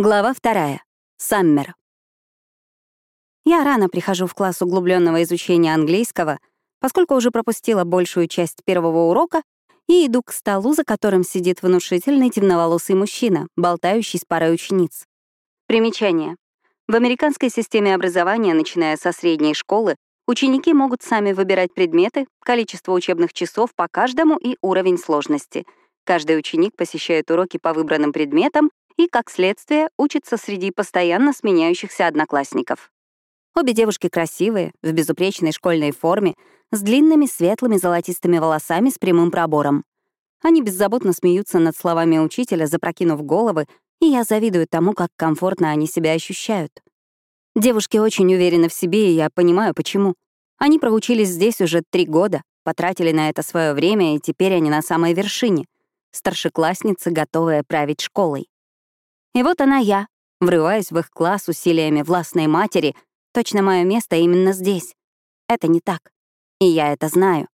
Глава вторая. Саммер. Я рано прихожу в класс углубленного изучения английского, поскольку уже пропустила большую часть первого урока, и иду к столу, за которым сидит внушительный темноволосый мужчина, болтающий с парой учениц. Примечание. В американской системе образования, начиная со средней школы, ученики могут сами выбирать предметы, количество учебных часов по каждому и уровень сложности. Каждый ученик посещает уроки по выбранным предметам и, как следствие, учится среди постоянно сменяющихся одноклассников. Обе девушки красивые, в безупречной школьной форме, с длинными светлыми золотистыми волосами с прямым пробором. Они беззаботно смеются над словами учителя, запрокинув головы, и я завидую тому, как комфортно они себя ощущают. Девушки очень уверены в себе, и я понимаю, почему. Они проучились здесь уже три года, потратили на это свое время, и теперь они на самой вершине. Старшеклассницы, готовые править школой. И вот она я, врываюсь в их класс усилиями властной матери, точно мое место именно здесь. Это не так. И я это знаю.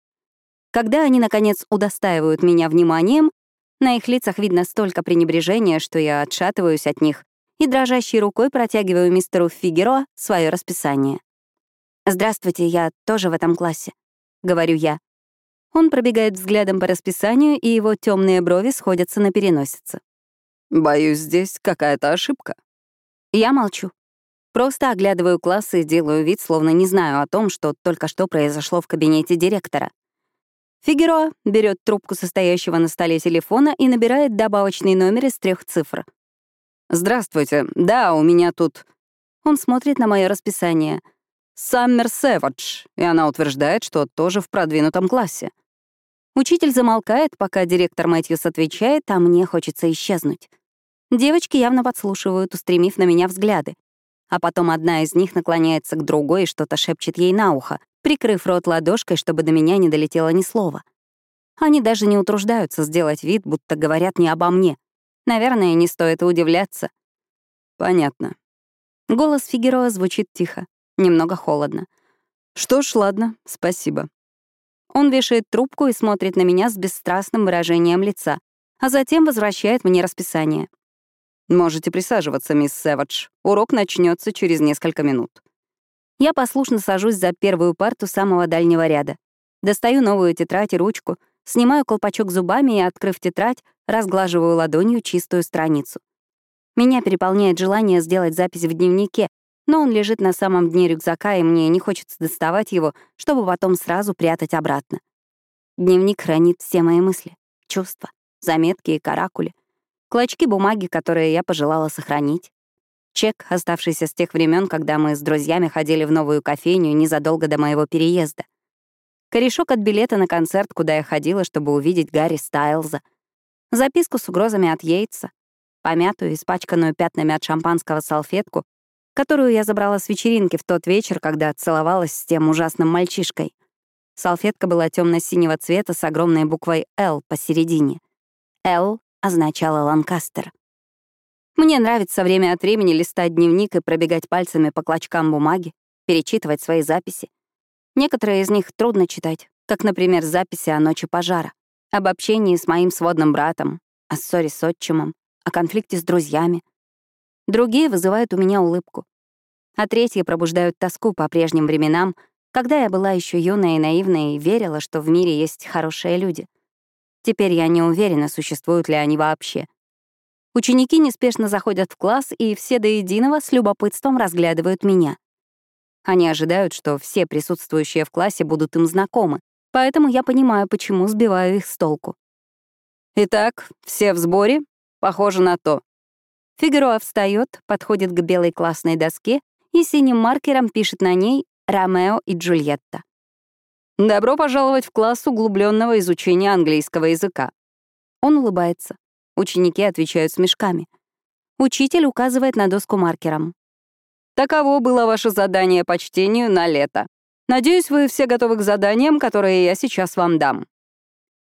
Когда они, наконец, удостаивают меня вниманием, на их лицах видно столько пренебрежения, что я отшатываюсь от них и дрожащей рукой протягиваю мистеру Фигеро свое расписание. «Здравствуйте, я тоже в этом классе», — говорю я. Он пробегает взглядом по расписанию, и его темные брови сходятся на переносице. Боюсь, здесь какая-то ошибка. Я молчу. Просто оглядываю класс и делаю вид, словно не знаю о том, что только что произошло в кабинете директора. Фигеро берет трубку состоящего на столе телефона и набирает добавочный номер из трех цифр. «Здравствуйте. Да, у меня тут...» Он смотрит на мое расписание. «Саммер Сэвидж», и она утверждает, что тоже в продвинутом классе. Учитель замолкает, пока директор Мэтьюс отвечает, а мне хочется исчезнуть. Девочки явно подслушивают, устремив на меня взгляды. А потом одна из них наклоняется к другой и что-то шепчет ей на ухо, прикрыв рот ладошкой, чтобы до меня не долетело ни слова. Они даже не утруждаются сделать вид, будто говорят не обо мне. Наверное, не стоит удивляться. Понятно. Голос Фигероа звучит тихо, немного холодно. Что ж, ладно, спасибо. Он вешает трубку и смотрит на меня с бесстрастным выражением лица, а затем возвращает мне расписание. «Можете присаживаться, мисс Сэвидж. Урок начнется через несколько минут». Я послушно сажусь за первую парту самого дальнего ряда. Достаю новую тетрадь и ручку, снимаю колпачок зубами и, открыв тетрадь, разглаживаю ладонью чистую страницу. Меня переполняет желание сделать запись в дневнике, но он лежит на самом дне рюкзака, и мне не хочется доставать его, чтобы потом сразу прятать обратно. Дневник хранит все мои мысли, чувства, заметки и каракули, клочки бумаги, которые я пожелала сохранить, чек, оставшийся с тех времен, когда мы с друзьями ходили в новую кофейню незадолго до моего переезда, корешок от билета на концерт, куда я ходила, чтобы увидеть Гарри Стайлза, записку с угрозами от Йейтса, помятую, испачканную пятнами от шампанского салфетку, которую я забрала с вечеринки в тот вечер, когда целовалась с тем ужасным мальчишкой. Салфетка была темно синего цвета с огромной буквой «Л» посередине. «Л» означала «Ланкастер». Мне нравится время от времени листать дневник и пробегать пальцами по клочкам бумаги, перечитывать свои записи. Некоторые из них трудно читать, как, например, записи о ночи пожара, об общении с моим сводным братом, о ссоре с отчимом, о конфликте с друзьями, Другие вызывают у меня улыбку. А третьи пробуждают тоску по прежним временам, когда я была еще юная и наивная и верила, что в мире есть хорошие люди. Теперь я не уверена, существуют ли они вообще. Ученики неспешно заходят в класс, и все до единого с любопытством разглядывают меня. Они ожидают, что все присутствующие в классе будут им знакомы, поэтому я понимаю, почему сбиваю их с толку. «Итак, все в сборе? Похоже на то», Фигура встает, подходит к белой классной доске и синим маркером пишет на ней «Ромео и Джульетта». «Добро пожаловать в класс углубленного изучения английского языка». Он улыбается. Ученики отвечают смешками. Учитель указывает на доску маркером. «Таково было ваше задание по чтению на лето. Надеюсь, вы все готовы к заданиям, которые я сейчас вам дам».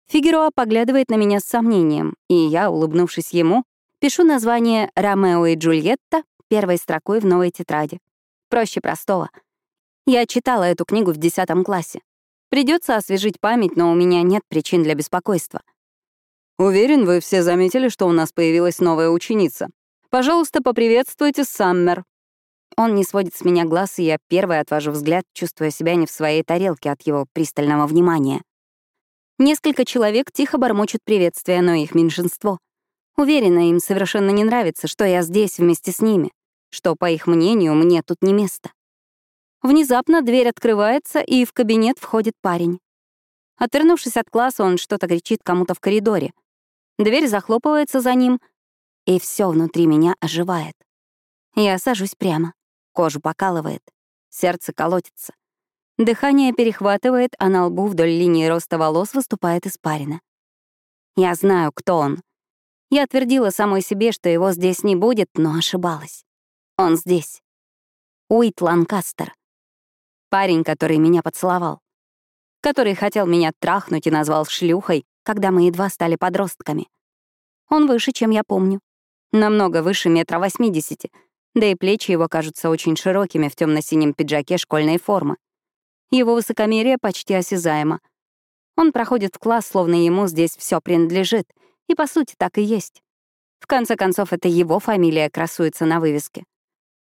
Фигероа поглядывает на меня с сомнением, и я, улыбнувшись ему, Пишу название «Ромео и Джульетта» первой строкой в новой тетради. Проще простого. Я читала эту книгу в 10 классе. Придется освежить память, но у меня нет причин для беспокойства. Уверен, вы все заметили, что у нас появилась новая ученица. Пожалуйста, поприветствуйте Саммер». Он не сводит с меня глаз, и я первый отвожу взгляд, чувствуя себя не в своей тарелке от его пристального внимания. Несколько человек тихо бормочут приветствия, но их меньшинство. Уверена, им совершенно не нравится, что я здесь вместе с ними, что, по их мнению, мне тут не место. Внезапно дверь открывается, и в кабинет входит парень. Отвернувшись от класса, он что-то кричит кому-то в коридоре. Дверь захлопывается за ним, и все внутри меня оживает. Я сажусь прямо, кожу покалывает, сердце колотится. Дыхание перехватывает, а на лбу вдоль линии роста волос выступает испарина. Я знаю, кто он. Я твердила самой себе, что его здесь не будет, но ошибалась. Он здесь. Уит Ланкастер. Парень, который меня поцеловал. Который хотел меня трахнуть и назвал шлюхой, когда мы едва стали подростками. Он выше, чем я помню. Намного выше метра восьмидесяти, да и плечи его кажутся очень широкими в темно синем пиджаке школьной формы. Его высокомерие почти осязаемо. Он проходит в класс, словно ему здесь все принадлежит, и по сути так и есть. В конце концов, это его фамилия красуется на вывеске.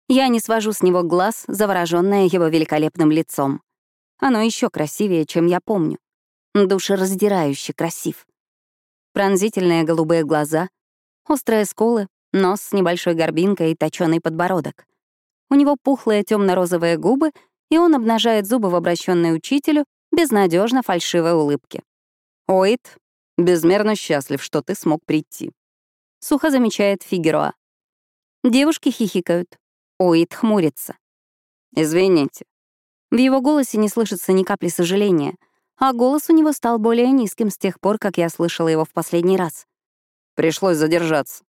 Я не свожу с него глаз, заворожённая его великолепным лицом. Оно еще красивее, чем я помню. Душераздирающе красив. Пронзительные голубые глаза, острые скулы, нос с небольшой горбинкой и точёный подбородок. У него пухлые темно-розовые губы, и он обнажает зубы в обращенной учителю безнадежно фальшивой улыбке. «Оид, безмерно счастлив, что ты смог прийти», — сухо замечает Фигероа. Девушки хихикают. Оид хмурится. «Извините». В его голосе не слышится ни капли сожаления, а голос у него стал более низким с тех пор, как я слышала его в последний раз. Пришлось задержаться.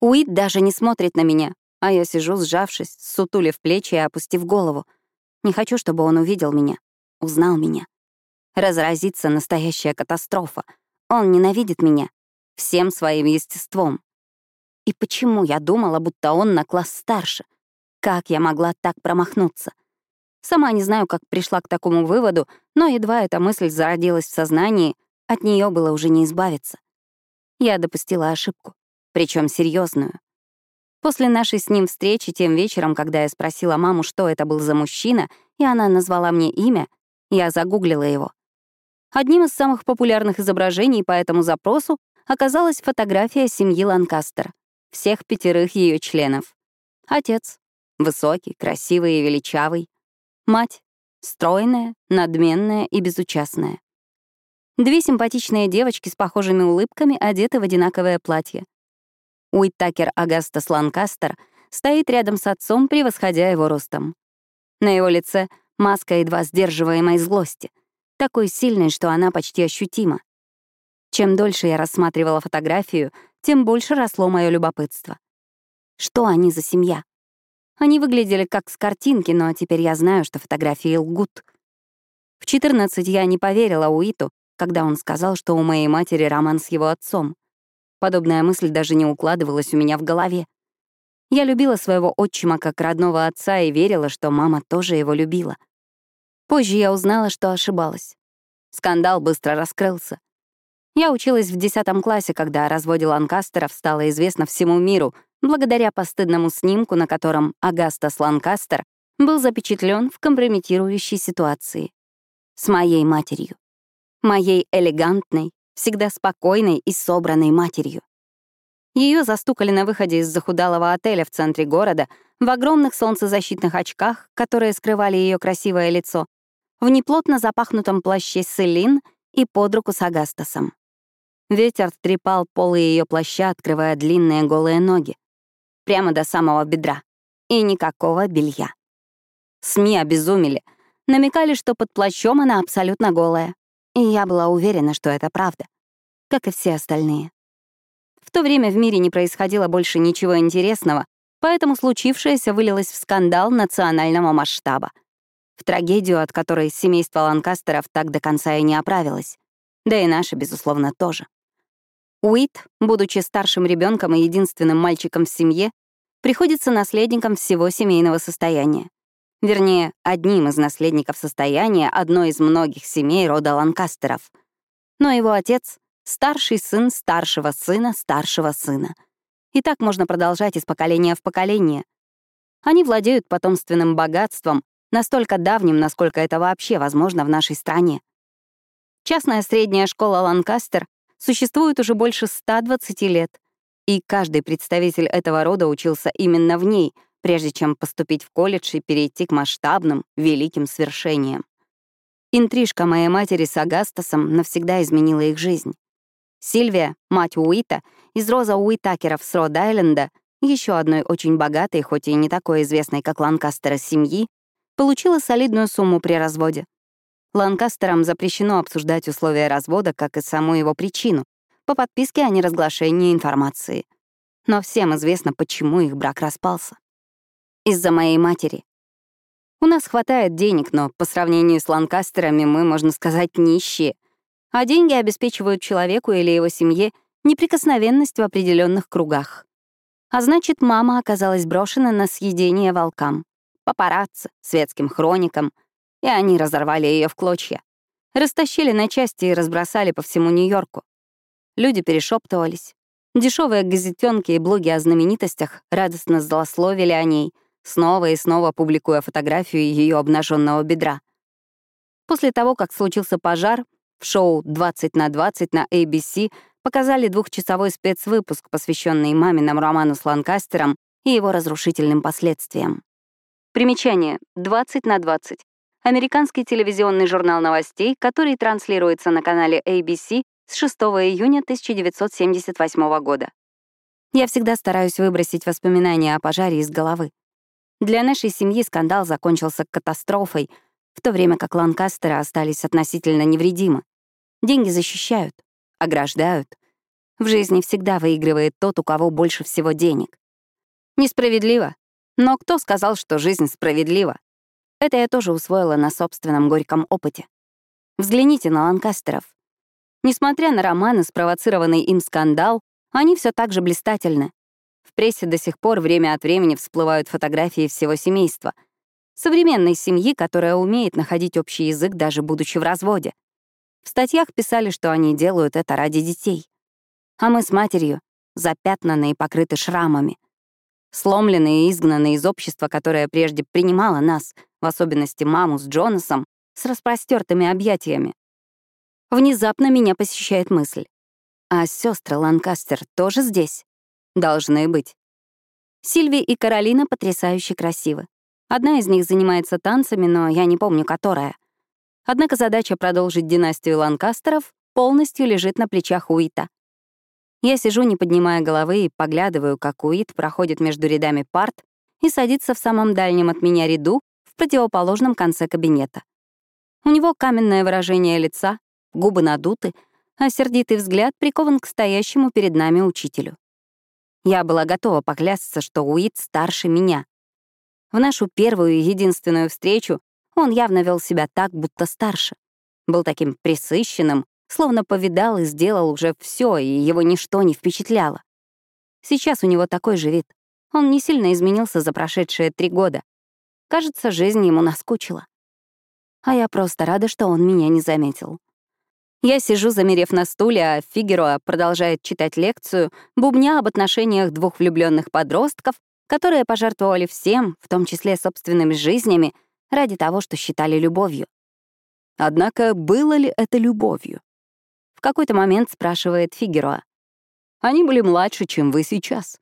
Уит даже не смотрит на меня, а я сижу, сжавшись, сутулив плечи и опустив голову. Не хочу, чтобы он увидел меня, узнал меня. Разразится настоящая катастрофа. Он ненавидит меня всем своим естеством. И почему я думала, будто он на класс старше? Как я могла так промахнуться? Сама не знаю, как пришла к такому выводу, но едва эта мысль зародилась в сознании, от нее было уже не избавиться. Я допустила ошибку, причем серьезную. После нашей с ним встречи тем вечером, когда я спросила маму, что это был за мужчина, и она назвала мне имя, я загуглила его. Одним из самых популярных изображений по этому запросу оказалась фотография семьи Ланкастер, всех пятерых ее членов. Отец, Высокий, красивый и величавый. Мать — стройная, надменная и безучастная. Две симпатичные девочки с похожими улыбками одеты в одинаковое платье. Уиттакер Агастас Ланкастер стоит рядом с отцом, превосходя его ростом. На его лице маска едва сдерживаемой злости, такой сильной, что она почти ощутима. Чем дольше я рассматривала фотографию, тем больше росло мое любопытство. Что они за семья? Они выглядели как с картинки, но теперь я знаю, что фотографии лгут. В 14 я не поверила Уиту, когда он сказал, что у моей матери роман с его отцом. Подобная мысль даже не укладывалась у меня в голове. Я любила своего отчима как родного отца и верила, что мама тоже его любила. Позже я узнала, что ошибалась. Скандал быстро раскрылся. Я училась в 10 классе, когда о разводе Ланкастеров стало известно всему миру, благодаря постыдному снимку, на котором Агастас Ланкастер был запечатлен в компрометирующей ситуации. С моей матерью. Моей элегантной, всегда спокойной и собранной матерью. Ее застукали на выходе из захудалого отеля в центре города в огромных солнцезащитных очках, которые скрывали ее красивое лицо, в неплотно запахнутом плаще Селин и под руку с Агастасом. Ветер трепал полы ее плаща, открывая длинные голые ноги прямо до самого бедра. И никакого белья. СМИ обезумели, намекали, что под плащом она абсолютно голая. И я была уверена, что это правда, как и все остальные. В то время в мире не происходило больше ничего интересного, поэтому случившееся вылилось в скандал национального масштаба. В трагедию, от которой семейство Ланкастеров так до конца и не оправилось. Да и наше, безусловно, тоже. Уит, будучи старшим ребенком и единственным мальчиком в семье, приходится наследником всего семейного состояния. Вернее, одним из наследников состояния одной из многих семей рода Ланкастеров. Но его отец — старший сын старшего сына старшего сына. И так можно продолжать из поколения в поколение. Они владеют потомственным богатством, настолько давним, насколько это вообще возможно в нашей стране. Частная средняя школа Ланкастер существует уже больше 120 лет, и каждый представитель этого рода учился именно в ней, прежде чем поступить в колледж и перейти к масштабным, великим свершениям. Интрижка моей матери с Агастасом навсегда изменила их жизнь. Сильвия, мать Уита, из Роза Уитакеров с Род-Айленда, еще одной очень богатой, хоть и не такой известной, как Ланкастера, семьи, получила солидную сумму при разводе. Ланкастерам запрещено обсуждать условия развода, как и саму его причину, по подписке о неразглашении информации. Но всем известно, почему их брак распался. Из-за моей матери. У нас хватает денег, но по сравнению с Ланкастерами мы, можно сказать, нищие. А деньги обеспечивают человеку или его семье неприкосновенность в определенных кругах. А значит, мама оказалась брошена на съедение волкам, папарацци, светским хроникам, и они разорвали ее в клочья. Растащили на части и разбросали по всему Нью-Йорку. Люди перешептывались. Дешевые газетенки и блоги о знаменитостях радостно злословили о ней, снова и снова публикуя фотографию ее обнаженного бедра. После того, как случился пожар, в шоу «20 на 20» на ABC показали двухчасовой спецвыпуск, посвященный маминому роману с Ланкастером и его разрушительным последствиям. Примечание. 20 на 20. Американский телевизионный журнал новостей, который транслируется на канале ABC с 6 июня 1978 года. Я всегда стараюсь выбросить воспоминания о пожаре из головы. Для нашей семьи скандал закончился катастрофой, в то время как Ланкастеры остались относительно невредимы. Деньги защищают, ограждают. В жизни всегда выигрывает тот, у кого больше всего денег. Несправедливо. Но кто сказал, что жизнь справедлива? Это я тоже усвоила на собственном горьком опыте. Взгляните на Ланкастеров. Несмотря на романы, спровоцированный им скандал, они все так же блистательны. В прессе до сих пор время от времени всплывают фотографии всего семейства. Современной семьи, которая умеет находить общий язык, даже будучи в разводе. В статьях писали, что они делают это ради детей. А мы с матерью запятнаны и покрыты шрамами. Сломленные и изгнаны из общества, которое прежде принимало нас, в особенности маму с Джонасом, с распростертыми объятиями. Внезапно меня посещает мысль. А сестры Ланкастер тоже здесь? Должны быть. Сильви и Каролина потрясающе красивы. Одна из них занимается танцами, но я не помню, которая. Однако задача продолжить династию Ланкастеров полностью лежит на плечах Уита. Я сижу, не поднимая головы, и поглядываю, как Уит проходит между рядами парт и садится в самом дальнем от меня ряду в противоположном конце кабинета. У него каменное выражение лица, губы надуты, а сердитый взгляд прикован к стоящему перед нами учителю. Я была готова поклясться, что Уит старше меня. В нашу первую и единственную встречу он явно вел себя так, будто старше. Был таким присыщенным, словно повидал и сделал уже все, и его ничто не впечатляло. Сейчас у него такой же вид. Он не сильно изменился за прошедшие три года. Кажется, жизнь ему наскучила. А я просто рада, что он меня не заметил. Я сижу, замерев на стуле, а Фигероа продолжает читать лекцию, бубня об отношениях двух влюбленных подростков, которые пожертвовали всем, в том числе собственными жизнями, ради того, что считали любовью. Однако было ли это любовью? Какой-то момент спрашивает Фигероа. Они были младше, чем вы сейчас.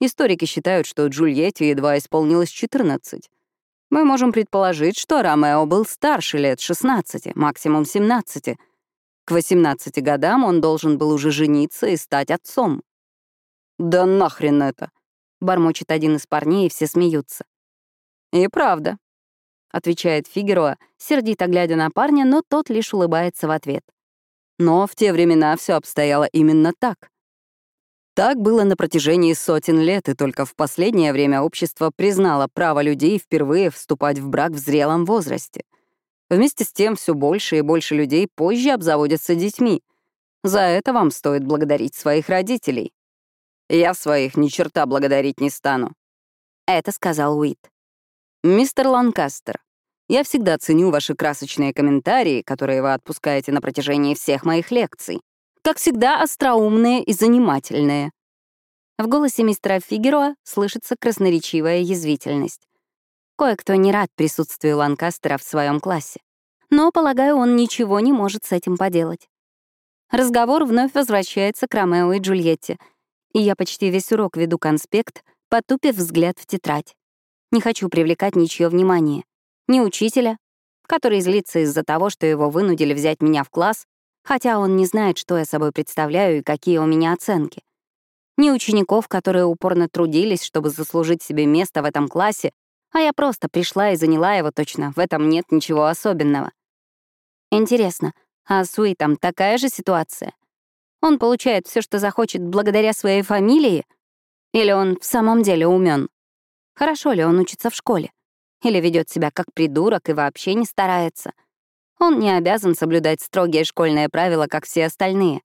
Историки считают, что Джульетте едва исполнилось 14. Мы можем предположить, что Ромео был старше лет 16, максимум 17. К 18 годам он должен был уже жениться и стать отцом. «Да нахрен это!» — бормочет один из парней, и все смеются. «И правда, — отвечает Фигероа, сердито глядя на парня, но тот лишь улыбается в ответ. Но в те времена все обстояло именно так. Так было на протяжении сотен лет, и только в последнее время общество признало право людей впервые вступать в брак в зрелом возрасте. Вместе с тем все больше и больше людей позже обзаводятся детьми. За это вам стоит благодарить своих родителей. Я своих ни черта благодарить не стану. Это сказал Уит. «Мистер Ланкастер, я всегда ценю ваши красочные комментарии, которые вы отпускаете на протяжении всех моих лекций. Как всегда, остроумные и занимательные. В голосе мистера Фигероа слышится красноречивая язвительность. Кое-кто не рад присутствию Ланкастера в своем классе. Но, полагаю, он ничего не может с этим поделать. Разговор вновь возвращается к Ромео и Джульетте, и я почти весь урок веду конспект, потупив взгляд в тетрадь. Не хочу привлекать ничье внимание. Ни учителя, который злится из-за того, что его вынудили взять меня в класс, хотя он не знает, что я собой представляю и какие у меня оценки. Ни учеников, которые упорно трудились, чтобы заслужить себе место в этом классе, а я просто пришла и заняла его точно, в этом нет ничего особенного. Интересно, а с Уитом такая же ситуация? Он получает все, что захочет благодаря своей фамилии? Или он в самом деле умен? Хорошо ли он учится в школе? Или ведет себя как придурок и вообще не старается? Он не обязан соблюдать строгие школьные правила, как все остальные.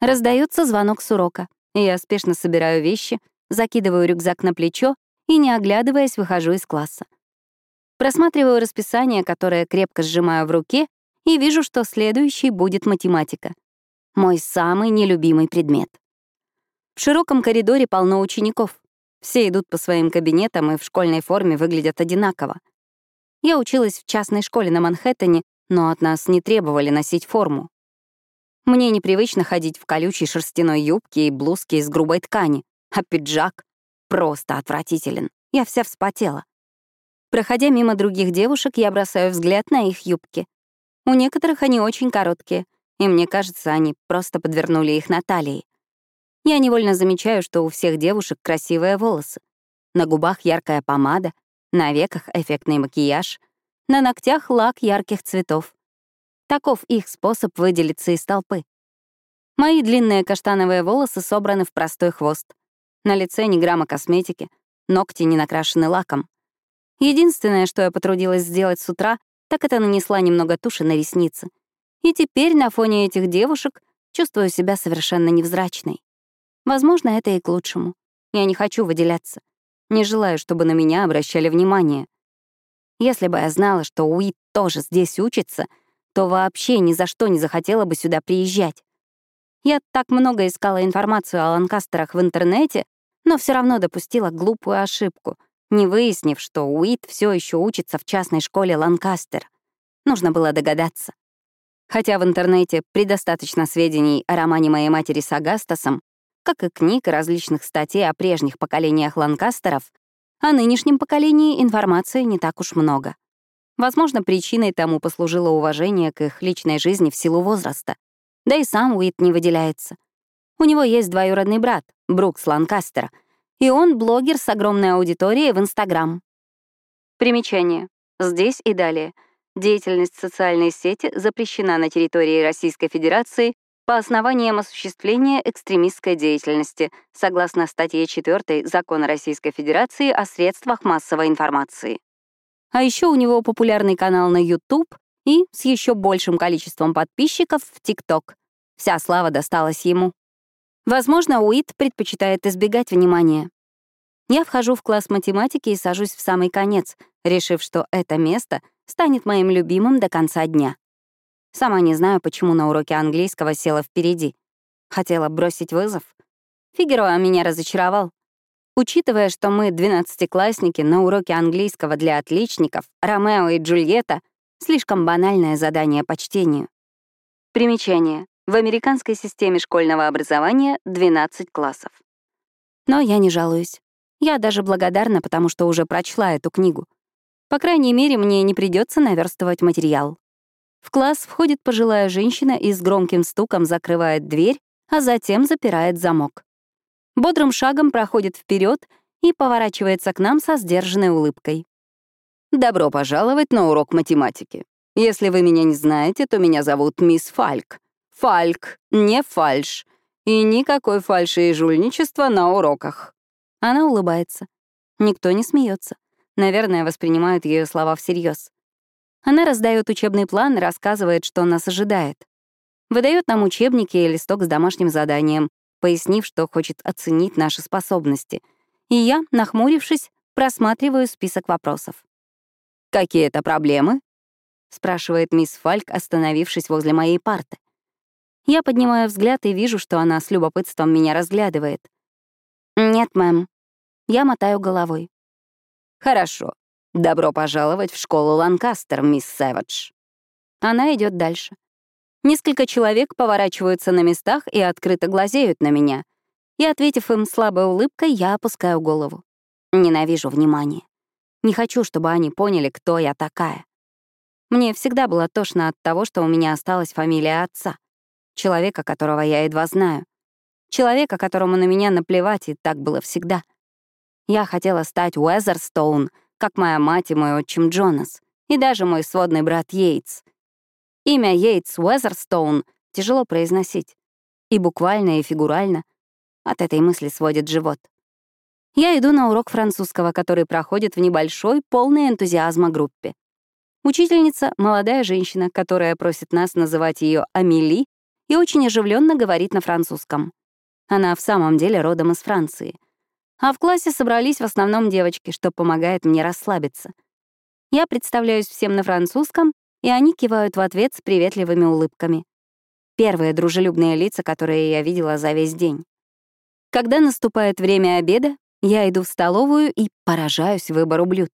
Раздается звонок с урока, и я спешно собираю вещи, закидываю рюкзак на плечо и, не оглядываясь, выхожу из класса. Просматриваю расписание, которое крепко сжимаю в руке, и вижу, что следующий будет математика. Мой самый нелюбимый предмет. В широком коридоре полно учеников. Все идут по своим кабинетам и в школьной форме выглядят одинаково. Я училась в частной школе на Манхэттене, но от нас не требовали носить форму. Мне непривычно ходить в колючей шерстяной юбке и блузке из грубой ткани, а пиджак просто отвратителен. Я вся вспотела. Проходя мимо других девушек, я бросаю взгляд на их юбки. У некоторых они очень короткие, и мне кажется, они просто подвернули их на талии. Я невольно замечаю, что у всех девушек красивые волосы. На губах яркая помада, на веках эффектный макияж, на ногтях лак ярких цветов. Таков их способ выделиться из толпы. Мои длинные каштановые волосы собраны в простой хвост. На лице ни грамма косметики, ногти не накрашены лаком. Единственное, что я потрудилась сделать с утра, так это нанесла немного туши на ресницы. И теперь на фоне этих девушек чувствую себя совершенно невзрачной. Возможно, это и к лучшему. Я не хочу выделяться. Не желаю, чтобы на меня обращали внимание. Если бы я знала, что Уит тоже здесь учится, то вообще ни за что не захотела бы сюда приезжать. Я так много искала информацию о Ланкастерах в интернете, но все равно допустила глупую ошибку, не выяснив, что Уит все еще учится в частной школе Ланкастер. Нужно было догадаться. Хотя в интернете предостаточно сведений о романе моей матери с Агастасом, как и книг и различных статей о прежних поколениях Ланкастеров, о нынешнем поколении информации не так уж много. Возможно, причиной тому послужило уважение к их личной жизни в силу возраста. Да и сам Уит не выделяется. У него есть двоюродный брат, Брукс Ланкастера, и он блогер с огромной аудиторией в Инстаграм. Примечание. Здесь и далее. Деятельность социальной сети запрещена на территории Российской Федерации по основаниям осуществления экстремистской деятельности, согласно статье 4 Закона Российской Федерации о средствах массовой информации. А еще у него популярный канал на YouTube и с еще большим количеством подписчиков в TikTok. Вся слава досталась ему. Возможно, Уит предпочитает избегать внимания. Я вхожу в класс математики и сажусь в самый конец, решив, что это место станет моим любимым до конца дня. Сама не знаю, почему на уроке английского села впереди. Хотела бросить вызов. Фигероа меня разочаровал. Учитывая, что мы двенадцатиклассники на уроке английского для отличников, Ромео и Джульетта — слишком банальное задание по чтению. Примечание. В американской системе школьного образования 12 классов. Но я не жалуюсь. Я даже благодарна, потому что уже прочла эту книгу. По крайней мере, мне не придется наверстывать материал. В класс входит пожилая женщина и с громким стуком закрывает дверь, а затем запирает замок. Бодрым шагом проходит вперед и поворачивается к нам со сдержанной улыбкой. «Добро пожаловать на урок математики. Если вы меня не знаете, то меня зовут мисс Фальк. Фальк, не фальш. И никакой фальши и жульничества на уроках. Она улыбается. Никто не смеется. Наверное, воспринимают ее слова всерьез. Она раздает учебный план и рассказывает, что нас ожидает. Выдает нам учебники и листок с домашним заданием, пояснив, что хочет оценить наши способности. И я, нахмурившись, просматриваю список вопросов. «Какие это проблемы?» — спрашивает мисс Фальк, остановившись возле моей парты. Я поднимаю взгляд и вижу, что она с любопытством меня разглядывает. «Нет, мэм». Я мотаю головой. «Хорошо. Добро пожаловать в школу Ланкастер, мисс Сэвидж». Она идет дальше. Несколько человек поворачиваются на местах и открыто глазеют на меня. И, ответив им слабой улыбкой, я опускаю голову. Ненавижу внимание. Не хочу, чтобы они поняли, кто я такая. Мне всегда было тошно от того, что у меня осталась фамилия отца. Человека, которого я едва знаю. Человека, которому на меня наплевать, и так было всегда. Я хотела стать Уэзерстоун, как моя мать и мой отчим Джонас, и даже мой сводный брат Йейтс. Имя Йейтс Уэзерстоун тяжело произносить. И буквально, и фигурально. От этой мысли сводит живот. Я иду на урок французского, который проходит в небольшой, полной энтузиазма группе. Учительница — молодая женщина, которая просит нас называть ее Амели и очень оживленно говорит на французском. Она в самом деле родом из Франции. А в классе собрались в основном девочки, что помогает мне расслабиться. Я представляюсь всем на французском, и они кивают в ответ с приветливыми улыбками. Первые дружелюбные лица, которые я видела за весь день. Когда наступает время обеда, я иду в столовую и поражаюсь выбору блюд.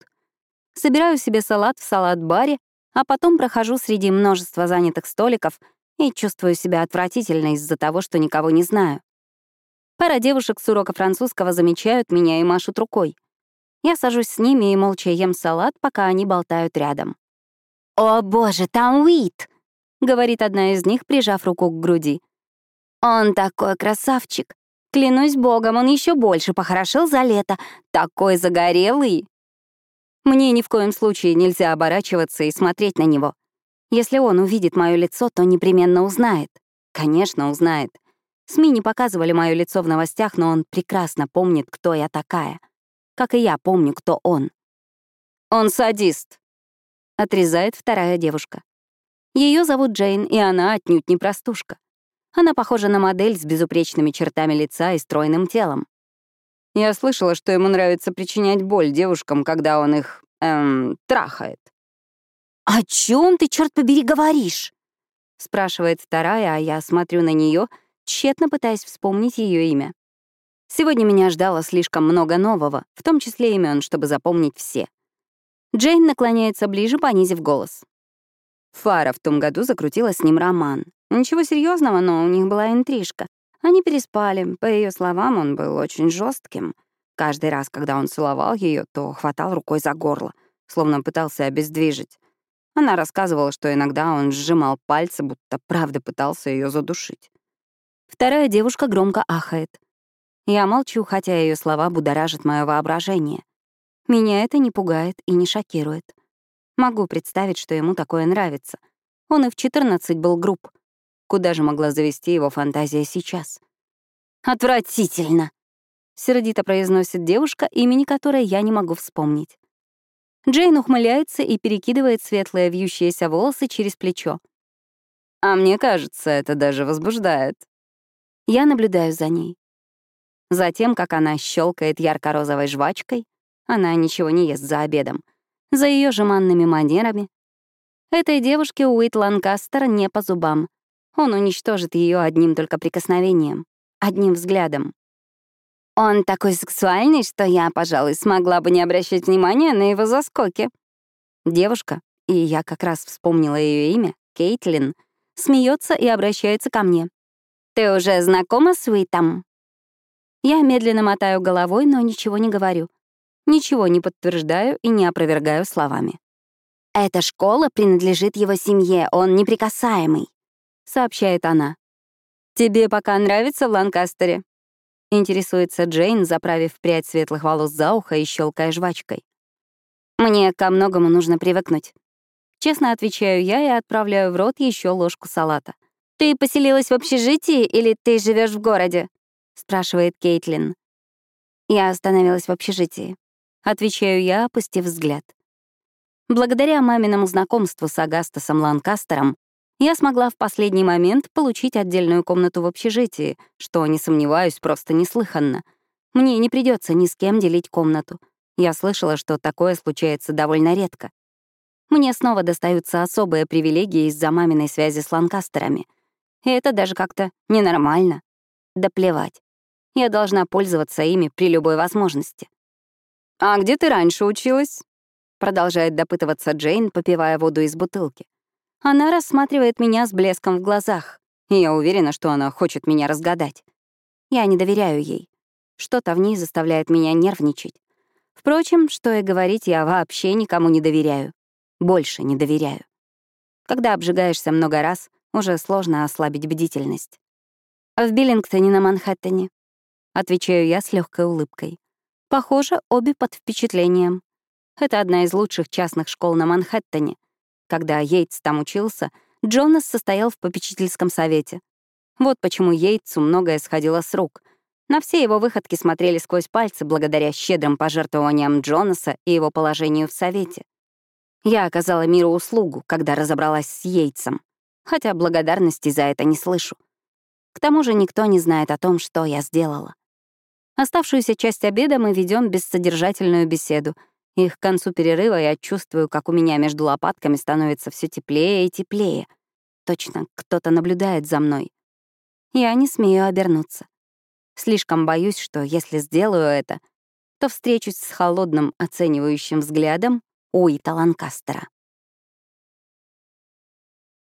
Собираю себе салат в салат-баре, а потом прохожу среди множества занятых столиков и чувствую себя отвратительно из-за того, что никого не знаю. Пара девушек с урока французского замечают меня и машут рукой. Я сажусь с ними и молча ем салат, пока они болтают рядом. «О, боже, там Уит!» — говорит одна из них, прижав руку к груди. «Он такой красавчик! Клянусь богом, он еще больше похорошел за лето. Такой загорелый!» Мне ни в коем случае нельзя оборачиваться и смотреть на него. Если он увидит мое лицо, то непременно узнает. Конечно, узнает. СМИ не показывали мое лицо в новостях, но он прекрасно помнит, кто я такая. Как и я помню, кто он. «Он садист», — отрезает вторая девушка. Ее зовут Джейн, и она отнюдь не простушка. Она похожа на модель с безупречными чертами лица и стройным телом. Я слышала, что ему нравится причинять боль девушкам, когда он их, эм, трахает. «О чем ты, черт побери, говоришь?» — спрашивает вторая, а я смотрю на нее, тщетно пытаясь вспомнить ее имя. Сегодня меня ждало слишком много нового, в том числе имен, чтобы запомнить все. Джейн наклоняется ближе, понизив голос. Фара в том году закрутила с ним роман. Ничего серьезного, но у них была интрижка. Они переспали. По ее словам, он был очень жестким. Каждый раз, когда он целовал ее, то хватал рукой за горло, словно пытался обездвижить. Она рассказывала, что иногда он сжимал пальцы, будто правда пытался ее задушить. Вторая девушка громко ахает. Я молчу, хотя ее слова будоражат мое воображение. Меня это не пугает и не шокирует. Могу представить, что ему такое нравится. Он и в 14 был груб. Куда же могла завести его фантазия сейчас? «Отвратительно!» — сердито произносит девушка, имени которой я не могу вспомнить. Джейн ухмыляется и перекидывает светлые вьющиеся волосы через плечо. А мне кажется, это даже возбуждает. Я наблюдаю за ней. Затем, как она щелкает ярко-розовой жвачкой, она ничего не ест за обедом, за ее жеманными манерами. Этой девушке Уит Ланкастер не по зубам. Он уничтожит ее одним только прикосновением, одним взглядом. Он такой сексуальный, что я, пожалуй, смогла бы не обращать внимания на его заскоки. Девушка, и я как раз вспомнила ее имя, Кейтлин, смеется и обращается ко мне. «Ты уже знакома с Уитом?» Я медленно мотаю головой, но ничего не говорю. Ничего не подтверждаю и не опровергаю словами. «Эта школа принадлежит его семье, он неприкасаемый», — сообщает она. «Тебе пока нравится в Ланкастере?» — интересуется Джейн, заправив прядь светлых волос за ухо и щелкая жвачкой. «Мне ко многому нужно привыкнуть». Честно отвечаю я и отправляю в рот еще ложку салата. «Ты поселилась в общежитии или ты живешь в городе?» — спрашивает Кейтлин. Я остановилась в общежитии. Отвечаю я, опустив взгляд. Благодаря маминому знакомству с Агастасом Ланкастером я смогла в последний момент получить отдельную комнату в общежитии, что, не сомневаюсь, просто неслыханно. Мне не придется ни с кем делить комнату. Я слышала, что такое случается довольно редко. Мне снова достаются особые привилегии из-за маминой связи с Ланкастерами. И это даже как-то ненормально. Да плевать. Я должна пользоваться ими при любой возможности. «А где ты раньше училась?» Продолжает допытываться Джейн, попивая воду из бутылки. Она рассматривает меня с блеском в глазах, и я уверена, что она хочет меня разгадать. Я не доверяю ей. Что-то в ней заставляет меня нервничать. Впрочем, что и говорить, я вообще никому не доверяю. Больше не доверяю. Когда обжигаешься много раз, уже сложно ослабить бдительность. В Биллингтоне на Манхэттене. Отвечаю я с легкой улыбкой. Похоже, обе под впечатлением. Это одна из лучших частных школ на Манхэттене. Когда Йейтс там учился, Джонас состоял в попечительском совете. Вот почему Йейтсу многое сходило с рук. На все его выходки смотрели сквозь пальцы благодаря щедрым пожертвованиям Джонаса и его положению в совете. Я оказала миру услугу, когда разобралась с Йейтсом, хотя благодарности за это не слышу. К тому же никто не знает о том, что я сделала. Оставшуюся часть обеда мы ведем бессодержательную беседу, и к концу перерыва я чувствую, как у меня между лопатками становится все теплее и теплее. Точно, кто-то наблюдает за мной. Я не смею обернуться. Слишком боюсь, что если сделаю это, то встречусь с холодным, оценивающим взглядом Уита Ланкастера.